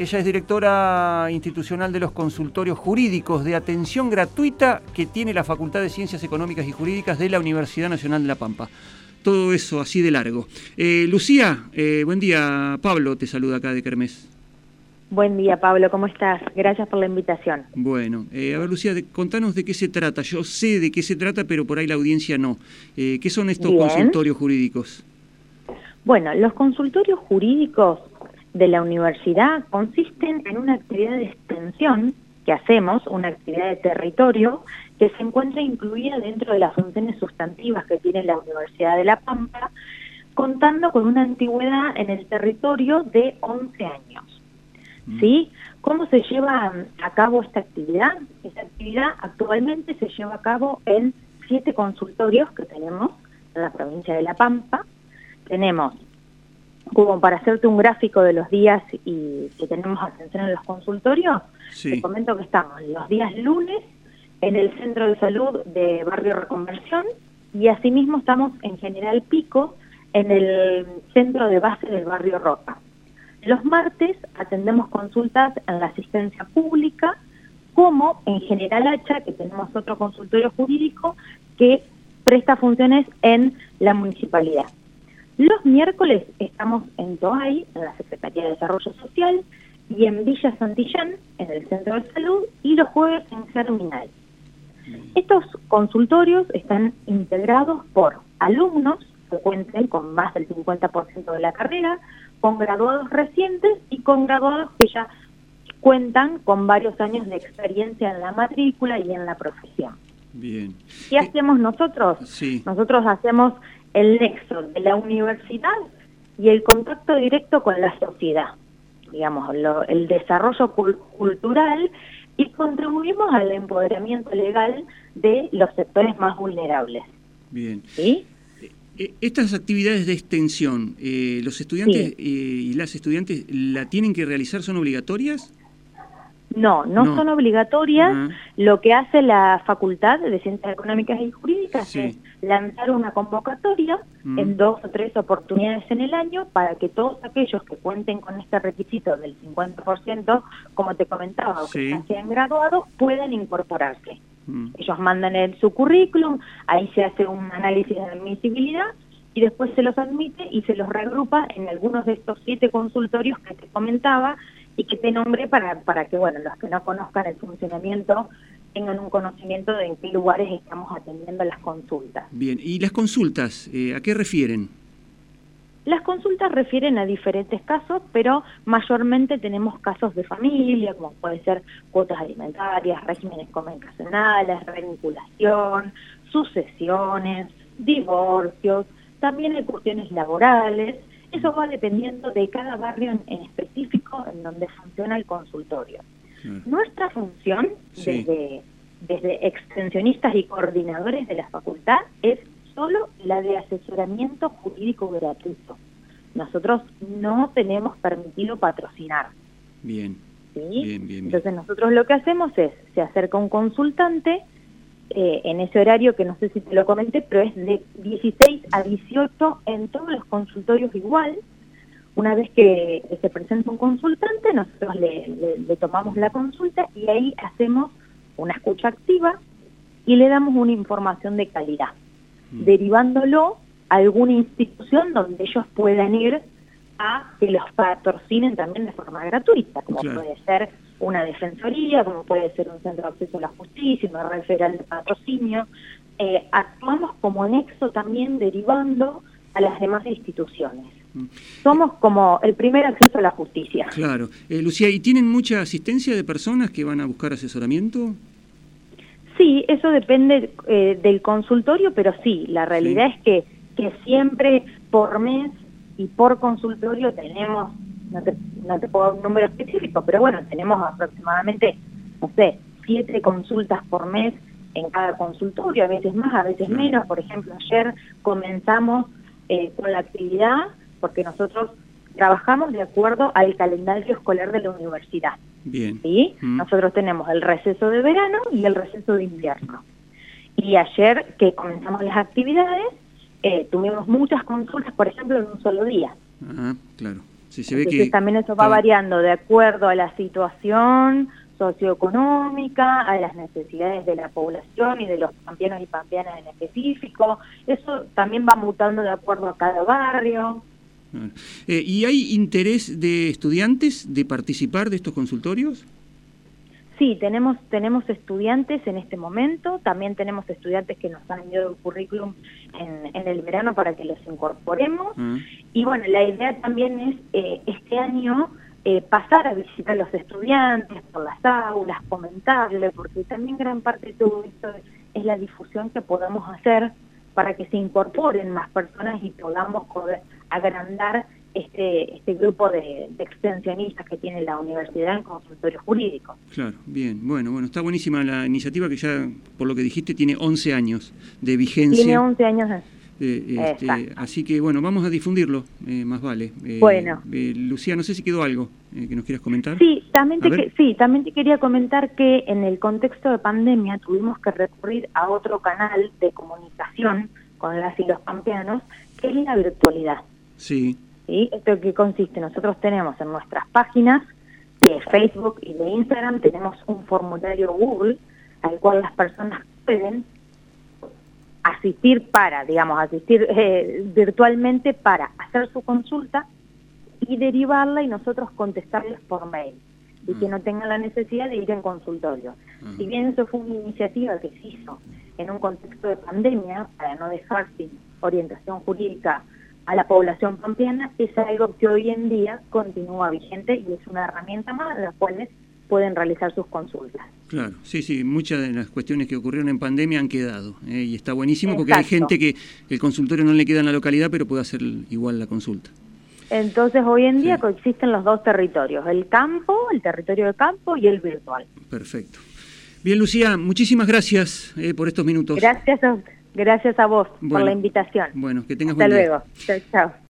ella es directora institucional de los consultorios jurídicos de atención gratuita que tiene la Facultad de Ciencias Económicas y Jurídicas de la Universidad Nacional de La Pampa. Todo eso así de largo. Eh, Lucía, eh, buen día. Pablo te saluda acá de Kermés. Buen día, Pablo, ¿cómo estás? Gracias por la invitación. Bueno, eh, a ver, Lucía, contanos de qué se trata. Yo sé de qué se trata, pero por ahí la audiencia no. Eh, ¿Qué son estos consultorios jurídicos? Bueno, los consultorios jurídicos de la universidad consisten en una actividad de extensión que hacemos, una actividad de territorio, que se encuentra incluida dentro de las funciones sustantivas que tiene la Universidad de La Pampa, contando con una antigüedad en el territorio de 11 años. ¿sí? ¿Cómo se lleva a cabo esta actividad? Esta actividad actualmente se lleva a cabo en siete consultorios que tenemos en la provincia de La Pampa. Tenemos, como para hacerte un gráfico de los días y que tenemos atención en los consultorios, te comento que estamos los días lunes en el Centro de Salud de Barrio Reconversión y asimismo estamos en General Pico en el Centro de Base del Barrio Roca. Los martes atendemos consultas en la asistencia pública, como en General Hacha, que tenemos otro consultorio jurídico que presta funciones en la municipalidad. Los miércoles estamos en Toay, en la Secretaría de Desarrollo Social, y en Villa Santillán, en el Centro de Salud, y los jueves en Germinal. Estos consultorios están integrados por alumnos que cuenten con más del 50% de la carrera, con graduados recientes y con graduados que ya cuentan con varios años de experiencia en la matrícula y en la profesión. Bien. ¿Qué eh, hacemos nosotros? Sí. Nosotros hacemos el nexo de la universidad y el contacto directo con la sociedad, digamos, el desarrollo cultural y contribuimos al empoderamiento legal de los sectores más vulnerables. Bien. ¿Sí? Eh, estas actividades de extensión, eh, ¿los estudiantes eh, y las estudiantes la tienen que realizar? ¿Son obligatorias? No, no, son obligatorias. Lo que hace la Facultad de Ciencias Económicas y Jurídicas es lanzar una convocatoria en dos o tres oportunidades en el año para que todos aquellos que cuenten con este requisito del 50%, como te comentaba, o que ya se han graduado, puedan incorporarse. Ellos mandan el, su currículum, ahí se hace un análisis de admisibilidad y después se los admite y se los regrupa en algunos de estos siete consultorios que te comentaba y que te nombré para, para que, bueno, los que no conozcan el funcionamiento tengan un conocimiento de en qué lugares estamos atendiendo las consultas. Bien, ¿y las consultas eh, a qué refieren? Las consultas refieren a diferentes casos, pero mayormente tenemos casos de familia, como puede ser cuotas alimentarias, regímenes comunicacionales, revinculación, sucesiones, divorcios, también hay cuestiones laborales. Eso va dependiendo de cada barrio en, específico en donde funciona el consultorio. Nuestra función, desde, desde extensionistas y coordinadores de la facultad, es solo la de asesoramiento jurídico gratuito. Nosotros no tenemos permitido patrocinar. Bien. Bien, bien, Entonces nosotros lo que hacemos es, se acerca un consultante eh, en ese horario que no sé si te lo comenté, pero es de 16 a 18 en todos los consultorios igual. Una vez que se presenta un consultante, nosotros le tomamos la consulta y ahí hacemos una escucha activa y le damos una información de calidad. Mm. derivándolo a alguna institución donde ellos puedan ir a que los patrocinen también de forma gratuita, como puede ser una defensoría, como puede ser un centro de acceso a la justicia, una red federal de patrocinio. Eh, actuamos como nexo también derivando a las demás instituciones. Mm. Somos como el primer acceso a la justicia. Claro. Eh, Lucía, ¿y tienen mucha asistencia de personas que van a buscar asesoramiento? Sí, eso depende eh, del consultorio, pero sí, la realidad es que, que siempre por mes y por consultorio tenemos, no te, no te puedo dar un número específico, pero bueno, tenemos aproximadamente, no sé, siete consultas por mes en cada consultorio, a veces más, a veces menos. Por ejemplo, ayer comenzamos eh, con la actividad porque nosotros trabajamos de acuerdo al calendario escolar de la universidad. Bien. ¿sí? Mm. Nosotros tenemos el receso de verano y el receso de invierno. Y ayer que comenzamos las actividades, eh, tuvimos muchas consultas, por ejemplo, en un solo día. Ah, claro. Sí, se ve que también eso va variando de acuerdo a la situación socioeconómica, a las necesidades de la población y de los pampeanos y pampeanas en específico. Eso también va mutando de acuerdo a cada barrio. Eh, ¿Y hay interés de estudiantes de participar de estos consultorios? Sí, tenemos, tenemos estudiantes en este momento, también tenemos estudiantes que nos han enviado el currículum en, en el verano para que los incorporemos. Ah. Y bueno, la idea también es eh, este año eh, pasar a visitar a los estudiantes por las aulas, comentarle, porque también gran parte de todo esto es la difusión que podamos hacer para que se incorporen más personas y podamos poder agrandar este, este grupo de, extensionistas que tiene la universidad en consultorio jurídico. Claro, bien, bueno, bueno, está buenísima la iniciativa que ya, por lo que dijiste, tiene 11 años de vigencia. Tiene 11 años. Eh, este, así que bueno, vamos a difundirlo, eh, más vale. Eh, bueno. Lucía, no sé si quedó algo que nos quieras comentar. Sí también, te sí, también te quería comentar que en el contexto de pandemia tuvimos que recurrir a otro canal de comunicación con las y los pampeanos, que es la virtualidad. Sí. ¿Esto que consiste? Nosotros tenemos en nuestras páginas de Facebook y de Instagram, tenemos un formulario Google al cual las personas pueden asistir para, digamos, asistir eh, virtualmente para hacer su consulta y derivarla y nosotros contestarles por mail y que mm. no tengan la necesidad de ir en consultorio. Mm. Si bien eso fue una iniciativa que se hizo en un contexto de pandemia para no dejar sin orientación jurídica a la población pampeana es algo que hoy en día continúa vigente y es una herramienta más de las cuales pueden realizar sus consultas. Claro, sí, sí, muchas de las cuestiones que ocurrieron en pandemia han quedado ¿eh? y está buenísimo porque hay gente que el consultorio no le queda en la localidad pero puede hacer igual la consulta. Entonces hoy en día coexisten los dos territorios, el campo, el territorio de campo y el virtual. Perfecto. Bien, Lucía, muchísimas gracias eh, por estos minutos. Gracias a Gracias a vos por la invitación. Bueno, que tengas Hasta luego. Chao, chao.